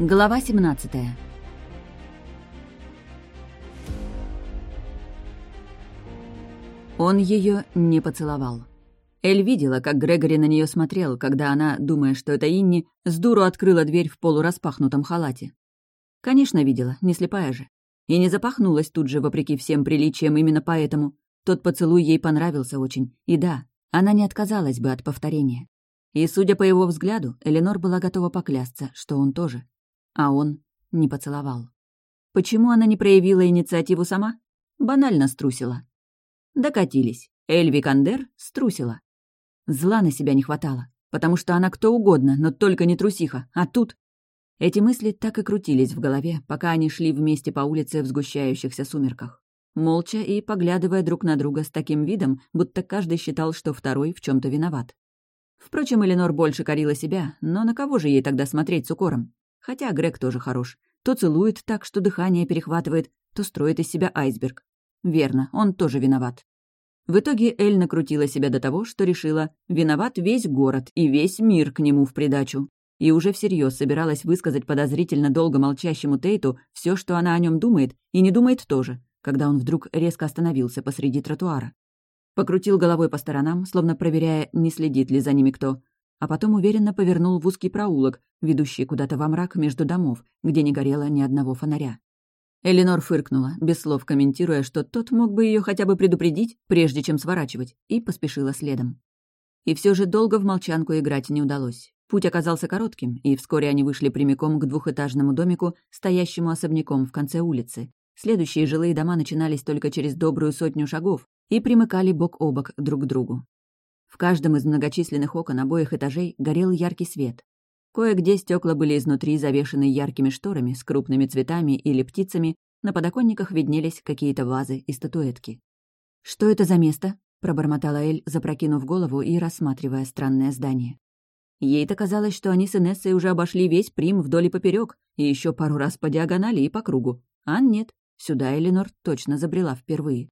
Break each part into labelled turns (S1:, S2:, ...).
S1: Глава 17 Он ее не поцеловал. Эль видела, как Грегори на нее смотрел, когда она, думая, что это Инни, с дуру открыла дверь в полураспахнутом халате. Конечно, видела, не слепая же. И не запахнулась тут же, вопреки всем приличиям, именно поэтому. Тот поцелуй ей понравился очень. И да, она не отказалась бы от повторения. И, судя по его взгляду, Эленор была готова поклясться, что он тоже. А он не поцеловал. Почему она не проявила инициативу сама? Банально струсила. Докатились. Эльви Кандер струсила. Зла на себя не хватало, потому что она кто угодно, но только не трусиха. А тут... Эти мысли так и крутились в голове, пока они шли вместе по улице в сгущающихся сумерках. Молча и поглядывая друг на друга с таким видом, будто каждый считал, что второй в чем то виноват. Впрочем, Эленор больше корила себя, но на кого же ей тогда смотреть с укором? Хотя Грег тоже хорош. То целует так, что дыхание перехватывает, то строит из себя айсберг. Верно, он тоже виноват. В итоге Эль накрутила себя до того, что решила, виноват весь город и весь мир к нему в придачу. И уже всерьез собиралась высказать подозрительно долго молчащему Тейту все, что она о нем думает, и не думает тоже, когда он вдруг резко остановился посреди тротуара. Покрутил головой по сторонам, словно проверяя, не следит ли за ними кто, а потом уверенно повернул в узкий проулок, ведущий куда-то во мрак между домов, где не горело ни одного фонаря. Эленор фыркнула, без слов комментируя, что тот мог бы ее хотя бы предупредить, прежде чем сворачивать, и поспешила следом. И все же долго в молчанку играть не удалось. Путь оказался коротким, и вскоре они вышли прямиком к двухэтажному домику, стоящему особняком в конце улицы. Следующие жилые дома начинались только через добрую сотню шагов и примыкали бок о бок друг к другу. В каждом из многочисленных окон обоих этажей горел яркий свет. Кое-где стекла были изнутри завешены яркими шторами с крупными цветами или птицами, на подоконниках виднелись какие-то вазы и статуэтки. «Что это за место?» — пробормотала Эль, запрокинув голову и рассматривая странное здание. Ей-то казалось, что они с Инессой уже обошли весь Прим вдоль и поперек, и еще пару раз по диагонали и по кругу. А нет, сюда Эленор точно забрела впервые.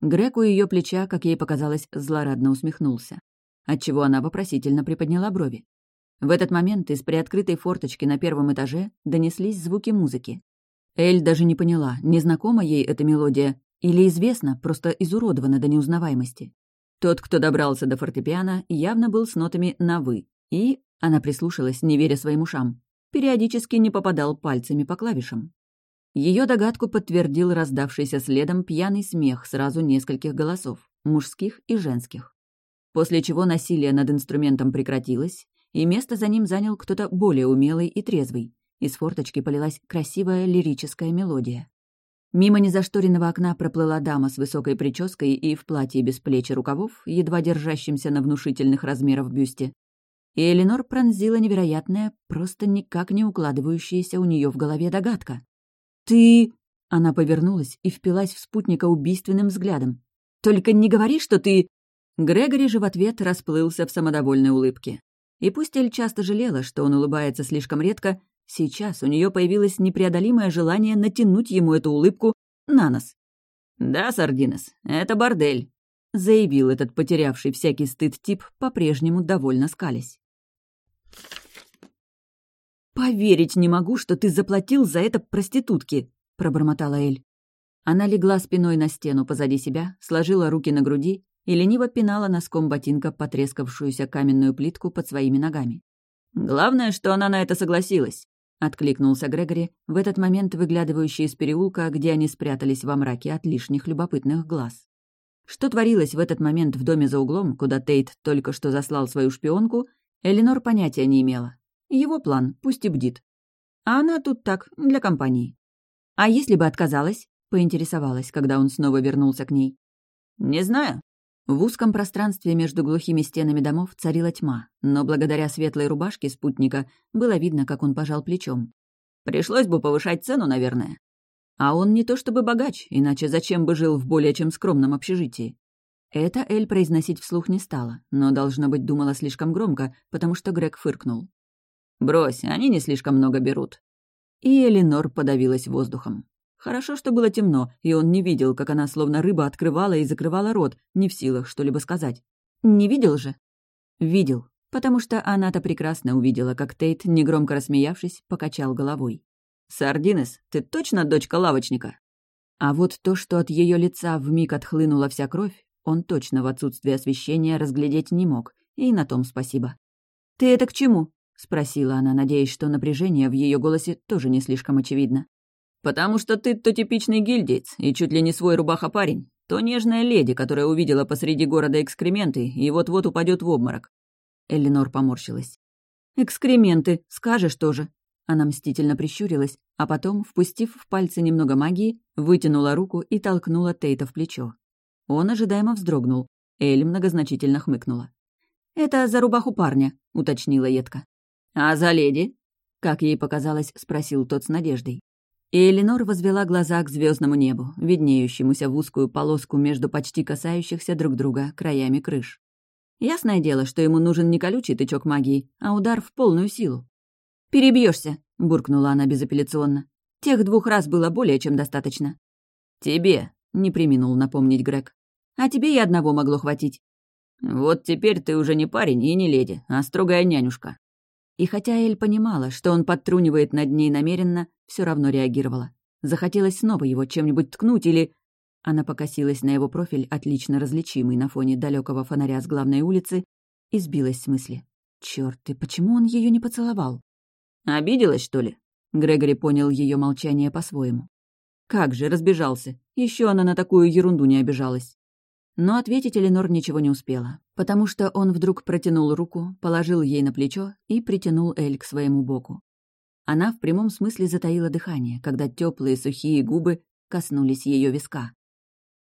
S1: Грег у ее плеча, как ей показалось, злорадно усмехнулся, отчего она вопросительно приподняла брови. В этот момент из приоткрытой форточки на первом этаже донеслись звуки музыки. Эль даже не поняла, незнакома ей эта мелодия или известна, просто изуродована до неузнаваемости. Тот, кто добрался до фортепиано, явно был с нотами на «вы», и, она прислушалась, не веря своим ушам, периодически не попадал пальцами по клавишам. Ее догадку подтвердил раздавшийся следом пьяный смех сразу нескольких голосов, мужских и женских. После чего насилие над инструментом прекратилось, и место за ним занял кто-то более умелый и трезвый. Из форточки полилась красивая лирическая мелодия. Мимо незашторенного окна проплыла дама с высокой прической и в платье без плеч и рукавов, едва держащимся на внушительных размеров бюсте. И Эленор пронзила невероятная, просто никак не укладывающаяся у нее в голове догадка. «Ты...» — она повернулась и впилась в спутника убийственным взглядом. «Только не говори, что ты...» Грегори же в ответ расплылся в самодовольной улыбке. И пусть Эль часто жалела, что он улыбается слишком редко, сейчас у нее появилось непреодолимое желание натянуть ему эту улыбку на нос. «Да, Сардинес, это бордель», — заявил этот потерявший всякий стыд тип, по-прежнему довольно скались. «Поверить не могу, что ты заплатил за это проститутке», — пробормотала Эль. Она легла спиной на стену позади себя, сложила руки на груди и лениво пинала носком ботинка потрескавшуюся каменную плитку под своими ногами. «Главное, что она на это согласилась», — откликнулся Грегори, в этот момент выглядывающий из переулка, где они спрятались во мраке от лишних любопытных глаз. Что творилось в этот момент в доме за углом, куда Тейт только что заслал свою шпионку, Эленор понятия не имела. Его план, пусть и бдит. А она тут так, для компании. А если бы отказалась? Поинтересовалась, когда он снова вернулся к ней. «Не знаю». В узком пространстве между глухими стенами домов царила тьма, но благодаря светлой рубашке спутника было видно, как он пожал плечом. «Пришлось бы повышать цену, наверное. А он не то чтобы богач, иначе зачем бы жил в более чем скромном общежитии? Это Эль произносить вслух не стала, но, должно быть, думала слишком громко, потому что Грег фыркнул. «Брось, они не слишком много берут». И Эленор подавилась воздухом. Хорошо, что было темно, и он не видел, как она словно рыба открывала и закрывала рот, не в силах что-либо сказать. Не видел же? Видел. Потому что она-то прекрасно увидела, как Тейт, негромко рассмеявшись, покачал головой. «Сардинес, ты точно дочка лавочника?» А вот то, что от ее лица вмиг отхлынула вся кровь, он точно в отсутствие освещения разглядеть не мог, и на том спасибо. «Ты это к чему?» — спросила она, надеясь, что напряжение в ее голосе тоже не слишком очевидно. «Потому что ты то типичный гильдиец и чуть ли не свой рубаха-парень, то нежная леди, которая увидела посреди города экскременты и вот-вот упадет в обморок». Эленор поморщилась. «Экскременты, скажешь тоже». Она мстительно прищурилась, а потом, впустив в пальцы немного магии, вытянула руку и толкнула Тейта в плечо. Он ожидаемо вздрогнул. Эль многозначительно хмыкнула. «Это за рубаху парня», — уточнила Едка. «А за леди?» — как ей показалось, спросил тот с надеждой. И Эленор возвела глаза к звездному небу, виднеющемуся в узкую полоску между почти касающихся друг друга краями крыш. Ясное дело, что ему нужен не колючий тычок магии, а удар в полную силу. Перебьешься, буркнула она безапелляционно. «Тех двух раз было более чем достаточно». «Тебе», — не приминул напомнить Грег. «А тебе и одного могло хватить». «Вот теперь ты уже не парень и не леди, а строгая нянюшка». И хотя Эль понимала, что он подтрунивает над ней намеренно, все равно реагировала. Захотелось снова его чем-нибудь ткнуть или... Она покосилась на его профиль, отлично различимый на фоне далекого фонаря с главной улицы, и сбилась с мысли. Черт, и почему он ее не поцеловал? Обиделась, что ли? Грегори понял ее молчание по-своему. Как же, разбежался. Еще она на такую ерунду не обижалась. Но ответить Эленор ничего не успела, потому что он вдруг протянул руку, положил ей на плечо и притянул Эль к своему боку. Она в прямом смысле затаила дыхание, когда теплые сухие губы коснулись ее виска.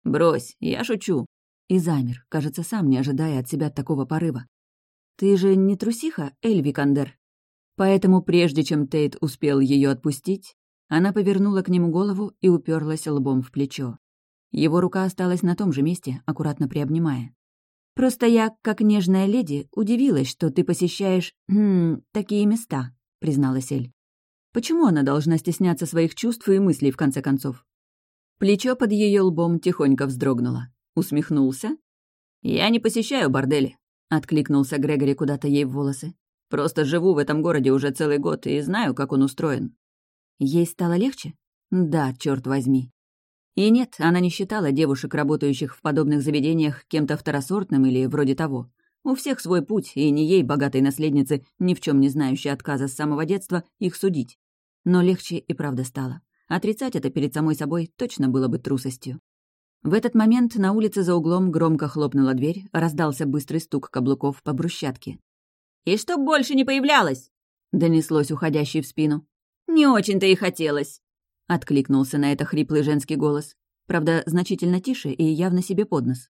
S1: «Брось, я шучу!» И замер, кажется, сам не ожидая от себя такого порыва. «Ты же не трусиха, Эль Викандер?» Поэтому, прежде чем Тейт успел ее отпустить, она повернула к нему голову и уперлась лбом в плечо. Его рука осталась на том же месте, аккуратно приобнимая. «Просто я, как нежная леди, удивилась, что ты посещаешь... Хм, такие места», — призналась Эль. Почему она должна стесняться своих чувств и мыслей, в конце концов? Плечо под ее лбом тихонько вздрогнуло. Усмехнулся. «Я не посещаю бордели», — откликнулся Грегори куда-то ей в волосы. «Просто живу в этом городе уже целый год и знаю, как он устроен». Ей стало легче? Да, черт возьми. И нет, она не считала девушек, работающих в подобных заведениях, кем-то второсортным или вроде того. У всех свой путь, и не ей, богатой наследнице, ни в чем не знающей отказа с самого детства, их судить. Но легче и правда стало. Отрицать это перед самой собой точно было бы трусостью. В этот момент на улице за углом громко хлопнула дверь, раздался быстрый стук каблуков по брусчатке. «И чтоб больше не появлялась!» — донеслось уходящей в спину. «Не очень-то и хотелось!» — откликнулся на это хриплый женский голос. Правда, значительно тише и явно себе под нос.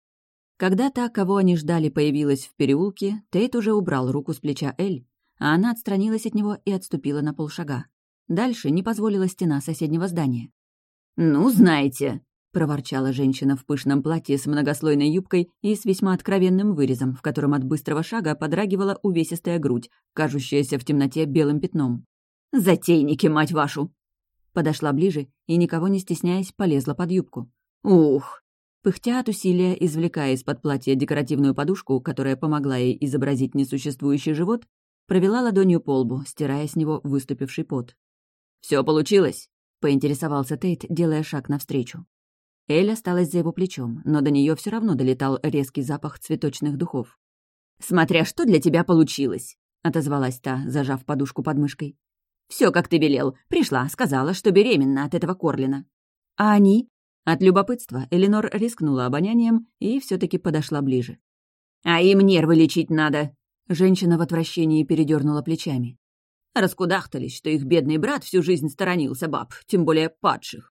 S1: Когда та, кого они ждали, появилась в переулке, Тейт уже убрал руку с плеча Эль, а она отстранилась от него и отступила на полшага. Дальше не позволила стена соседнего здания. «Ну, знаете», — проворчала женщина в пышном платье с многослойной юбкой и с весьма откровенным вырезом, в котором от быстрого шага подрагивала увесистая грудь, кажущаяся в темноте белым пятном. «Затейники, мать вашу!» Подошла ближе и, никого не стесняясь, полезла под юбку. «Ух!» Пыхтя от усилия, извлекая из-под платья декоративную подушку, которая помогла ей изобразить несуществующий живот, провела ладонью по лбу, стирая с него выступивший пот. Все получилось?» — поинтересовался Тейт, делая шаг навстречу. Эль осталась за его плечом, но до нее все равно долетал резкий запах цветочных духов. «Смотря что для тебя получилось», — отозвалась та, зажав подушку под мышкой. Все, как ты велел. Пришла, сказала, что беременна от этого Корлина». «А они?» От любопытства Эленор рискнула обонянием и все таки подошла ближе. «А им нервы лечить надо!» Женщина в отвращении передернула плечами. Раскудахтались, что их бедный брат всю жизнь сторонился баб, тем более падших.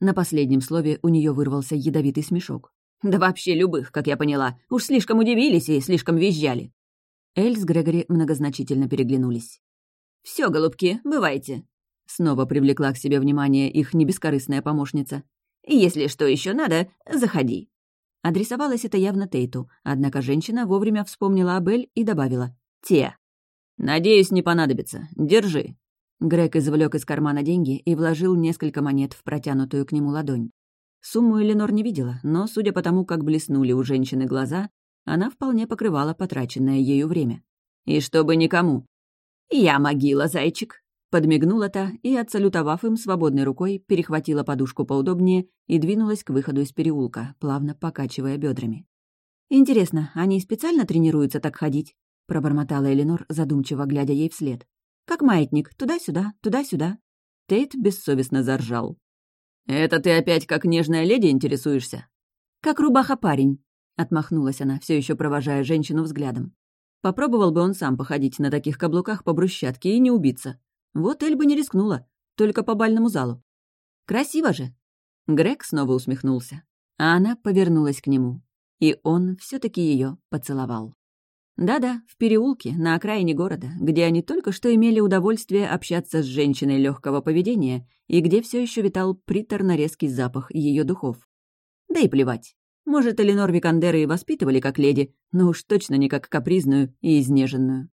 S1: На последнем слове у нее вырвался ядовитый смешок. Да вообще любых, как я поняла. Уж слишком удивились и слишком визжали. Эль с Грегори многозначительно переглянулись. Все, голубки, бывайте. Снова привлекла к себе внимание их небескорыстная помощница. «Если что еще надо, заходи». Адресовалось это явно Тейту, однако женщина вовремя вспомнила об Эль и добавила «Те». «Надеюсь, не понадобится. Держи». Грег извлек из кармана деньги и вложил несколько монет в протянутую к нему ладонь. Сумму Эленор не видела, но, судя по тому, как блеснули у женщины глаза, она вполне покрывала потраченное ею время. И чтобы никому. «Я могила, зайчик», — подмигнула та и, отсалютовав им свободной рукой, перехватила подушку поудобнее и двинулась к выходу из переулка, плавно покачивая бедрами. «Интересно, они специально тренируются так ходить?» — пробормотала Эленор, задумчиво глядя ей вслед. «Как маятник, туда-сюда, туда-сюда». Тейт бессовестно заржал. «Это ты опять как нежная леди интересуешься?» «Как рубаха-парень», — отмахнулась она, все еще провожая женщину взглядом. Попробовал бы он сам походить на таких каблуках по брусчатке и не убиться. Вот Эль бы не рискнула, только по бальному залу. «Красиво же!» Грег снова усмехнулся, а она повернулась к нему. И он все таки ее поцеловал. Да-да, в переулке, на окраине города, где они только что имели удовольствие общаться с женщиной легкого поведения и где все еще витал приторно-резкий запах ее духов. Да и плевать. Может, Эленор Викандеры и воспитывали как леди, но уж точно не как капризную и изнеженную.